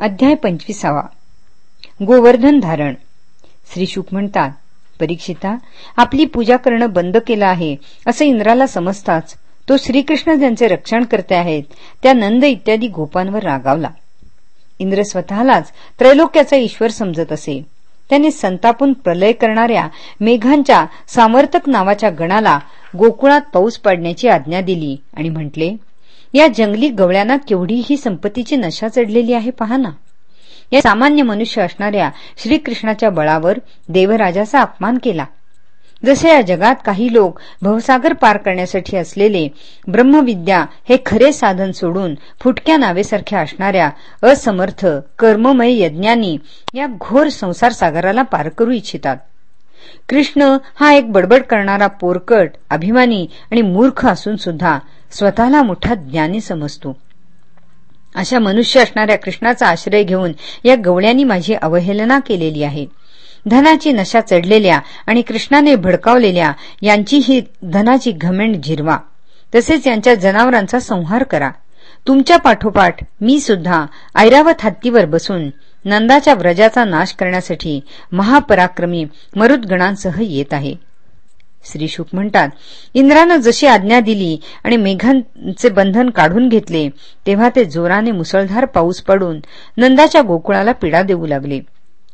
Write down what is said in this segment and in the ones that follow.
अध्याय पंचवीसावा. गोवर्धन धारण. श्री शुक म्हणतात परीक्षिता आपली पूजा करणं बंद केलं आहे असं इंद्राला समजताच तो श्रीकृष्ण ज्यांचे रक्षण करते आहेत त्या नंद इत्यादी गोपांवर रागावला. इंद्र स्वतःलाच त्रैलोक्याचा ईश्वर समजत असे. त्याने संतापून प्रलय करणाऱ्या मेघांच्या सामर्थक नावाच्या गणाला गोकुळात पाऊस पाडण्याची आज्ञा दिली आणि म्हटले या जंगली गवळ्यांना केवढी ही संपत्तीची नशा चढलेली आहे पहा ना. या सामान्य मनुष्य असणाऱ्या श्रीकृष्णाच्या बळावर देवराजाचा अपमान केला. जसे या जगात काही लोक भवसागर पार करण्यासाठी असलेले ब्रह्मविद्या हे खरे साधन सोडून फुटक्या नावेसारख्या असणाऱ्या असमर्थ कर्ममय यज्ञांनी या घोर संसार सागराला पार करू इच्छितात. कृष्ण हा एक बडबड करणारा पोरकट अभिमानी आणि मूर्ख असून सुद्धा स्वतःला मोठा ज्ञानी समजतो. अशा मनुष्य असणाऱ्या कृष्णाचा आश्रय घेऊन या गवळ्यांनी माझी अवहेलना केलेली आहे. धनाची नशा चढलेल्या आणि कृष्णाने भडकावलेल्या यांची ही धनाची घमेंड झिरवा तसेच यांच्या जनावरांचा संहार करा. तुमच्या पाठोपाठ मी सुद्धा ऐरावत हत्तीवर बसून नंदाच्या व्रजाचा नाश करण्यासाठी महापराक्रमी मरुदगणांसह येत आहे. श्री शुक म्हणतात इंद्रानं जशी आज्ञा दिली आणि मेघांचे बंधन काढून घेतले तेव्हा ते जोराने मुसळधार पाऊस पडून नंदाच्या गोकुळाला पीडा देऊ लागले.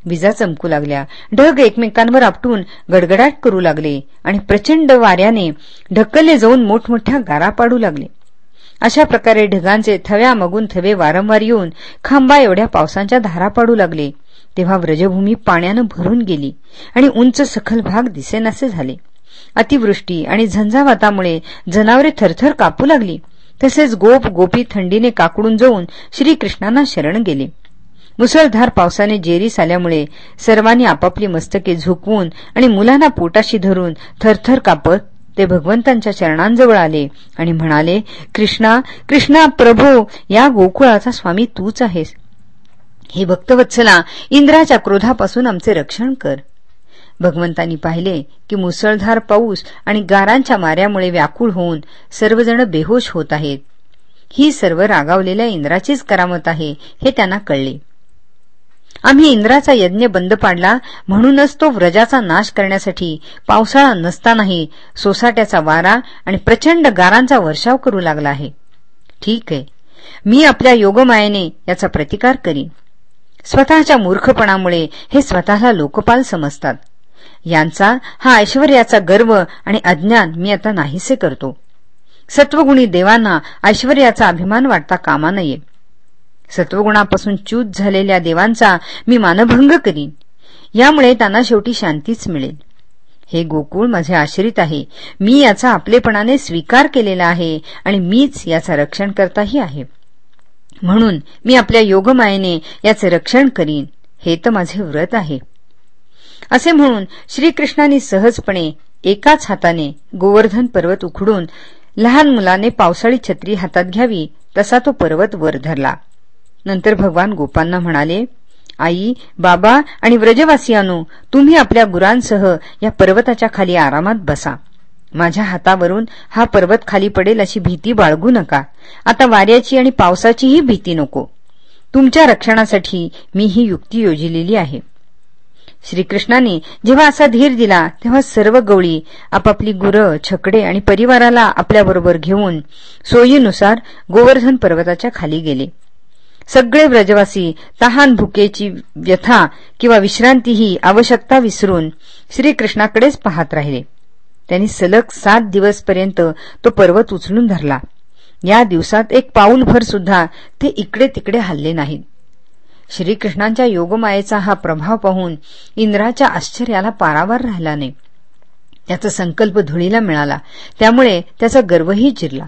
विजा चमकू लागल्या. ढग एकमेकांवर आपटून गडगडाट करू लागले आणि प्रचंड वाऱ्याने ढकलले जाऊन मोठमोठ्या गारा पाडू लागले. अशा प्रकारे ढगांचे थव्या मगून थवे वारंवार येऊन खांबा एवढ्या पावसांच्या धारा पाडू लागले. तेव्हा व्रजभूमी पाण्यानं भरून गेली आणि उंच सखल भाग दिसेनासे झाले. अतिवृष्टी आणि झंझावातामुळे जनावरे थरथर कापू लागली. तसेच गोप गोपी थंडीने काकडून जाऊन श्रीकृष्णांना शरण गेले. मुसळधार पावसाने जेरीस आल्यामुळे सर्वांनी आपापली मस्तके झुकवून आणि मुलांना पोटाशी धरून थरथर कापत ते भगवंतांच्या चरणांजवळ आले आणि म्हणाले कृष्णा कृष्णा प्रभू या गोकुळाचा स्वामी तूच आहेस. हे भक्तवत्सला इंद्राच्या क्रोधापासून आमचे रक्षण कर. भगवंतांनी पाहिले की मुसळधार पाऊस आणि गारांच्या माऱ्यामुळे व्याकुळ होऊन सर्वजण बेहोश होत आहेत. ही सर्व रागावलेल्या इंद्राचीच करामत आहे हे त्यांना कळले. आम्ही इंद्राचा यज्ञ बंद पाडला म्हणूनच तो व्रजाचा नाश करण्यासाठी पावसाळा नसतानाही सोसाट्याचा वारा आणि प्रचंड गारांचा वर्षाव करू लागला आहे. ठीक आहे मी आपल्या योगमायेने याचा प्रतिकार करीन. स्वतःच्या मूर्खपणामुळे हे स्वतःला लोकपाल समजतात. यांचा हा ऐश्वर्याचा गर्व आणि अज्ञान मी आता नाहीसे करतो. सत्वगुणी देवांना ऐश्वर्याचा अभिमान वाटता कामा नये. सत्वगुणापासून च्यूत झालेल्या देवांचा मी मानभंग करीन. यामुळे त्यांना शेवटी शांतीच मिळेल. हे गोकुळ माझे आश्रित आहे. मी याचा आपलेपणाने स्वीकार केलेला आहे आणि मीच याचा रक्षण करताही आहे. म्हणून मी आपल्या योगमायेने याचे रक्षण करीन. हे तर माझे व्रत आहे. असे म्हणून श्रीकृष्णांनी सहजपणे एकाच हाताने गोवर्धन पर्वत उखडून लहान मुलाने पावसाळी छत्री हातात घ्यावी तसा तो पर्वत वर धरला. नंतर भगवान गोपांना म्हणाले आई बाबा आणि व्रजवासियानो तुम्ही आपल्या गुरांसह या पर्वताच्या खाली आरामात बसा. माझ्या हातावरून हा पर्वत खाली पडेल अशी भीती बाळगू नका. आता वाऱ्याची आणि पावसाचीही भीती नको. तुमच्या रक्षणासाठी मी ही युक्ती योजिलेली आहे. श्रीकृष्णाने जेव्हा असा धीर दिला तेव्हा सर्व गवळी आपापली गुरं छकडे आणि परिवाराला आपल्याबरोबर घेऊन सोयीनुसार गोवर्धन पर्वताच्या खाली गेले. सगळे व्रजवासी तहान भुकेची व्यथा किंवा विश्रांतीही आवश्यकता विसरून श्रीकृष्णाकडेच पाहत राहिले. त्यांनी सलग सात दिवसपर्यंत तो पर्वत उचलून धरला. या दिवसात एक पाऊलभर सुद्धा ते इकडे तिकडे हल्ले नाहीत. श्रीकृष्णांच्या योगमायेचा हा प्रभाव पाहून इंद्राच्या आश्चर्याला पारावार राहिला नाही त्याचा संकल्प धुळीला मिळाला. त्यामुळे त्याचा गर्वही चिरला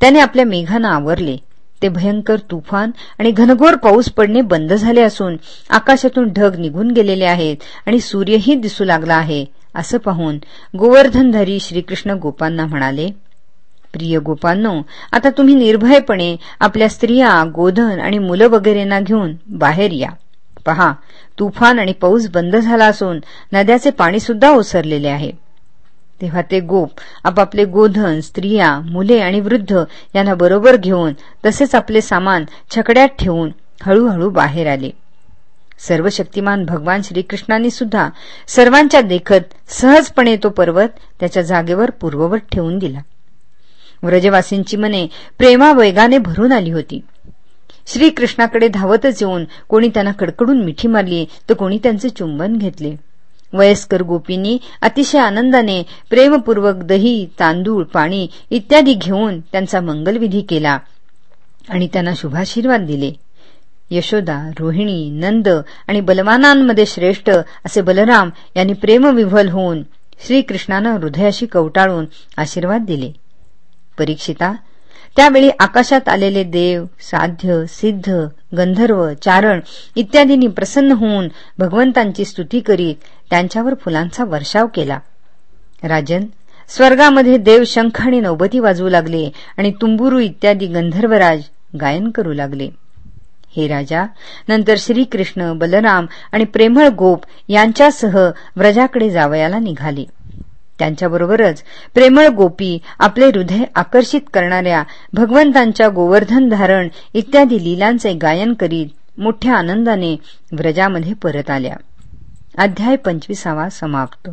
त्याने आपल्या मेघांना आवरले. ते भयंकर तुफान आणि घनघोर पाऊस पडणे बंद झाले असून आकाशातून ढग निघून गेलेले आहेत आणि सूर्यही दिसू लागला आहे असं पाहून गोवर्धनधारी श्रीकृष्ण गोपांना म्हणाले प्रिय गोपांनो आता तुम्ही निर्भयपणे आपल्या स्त्रिया गोधन आणि मुलं वगैरेंना घेऊन बाहेर या. पहा तुफान आणि पाऊस बंद झाला असून नद्याचे पाणी सुद्धा ओसरलेले आहे. तेव्हा ते गोप आपापले गोधन स्त्रिया मुले आणि वृद्ध यांना बरोबर घेऊन तसेच आपले सामान छकड्यात ठेवून हळूहळू बाहेर आले. सर्व शक्तिमान भगवान श्रीकृष्णांनी सुद्धा सर्वांच्या देखत सहजपणे तो पर्वत त्याच्या जागेवर पूर्ववत ठेवून दिला. व्रजवासींची मने प्रेमावेगाने भरून आली होती. श्रीकृष्णाकडे धावतच येऊन कोणी त्यांना कडकडून मिठी मारली तर कोणी त्यांचे चुंबन घेतले. वयस्कर गोपींनी अतिशय आनंदाने प्रेमपूर्वक दही तांदूळ पाणी इत्यादी घेऊन त्यांचा मंगलविधी केला आणि त्यांना शुभाशीर्वाद दिले. यशोदा रोहिणी नंद आणि बलवानांमध्ये श्रेष्ठ असे बलराम यांनी प्रेमविव्हल होऊन श्रीकृष्णानं हृदयाशी कवटाळून आशीर्वाद दिले. परीक्षिता. त्यावेळी आकाशात आलेले देव साध्य सिद्ध गंधर्व चारण इत्यादींनी प्रसन्न होऊन भगवंतांची स्तुती करीत त्यांच्यावर फुलांचा वर्षाव केला. राजन स्वर्गामध्ये देव शंख आणि नौबती वाजवू लागले आणि तुंबुरू इत्यादी गंधर्वराज गायन करू लागले. हे राजा नंतर श्रीकृष्ण बलराम आणि प्रेमळ गोप यांच्यासह व्रजाकडे जावयाला निघाले. त्यांच्याबरोबरच प्रेमळ गोपी आपले हृदय आकर्षित करणाऱ्या भगवंतांच्या गोवर्धन धारण इत्यादी लीलांचे गायन करीत मोठ्या आनंदाने व्रजामध्ये परत आल्या. अध्याय पंचवीसावा समाप्त.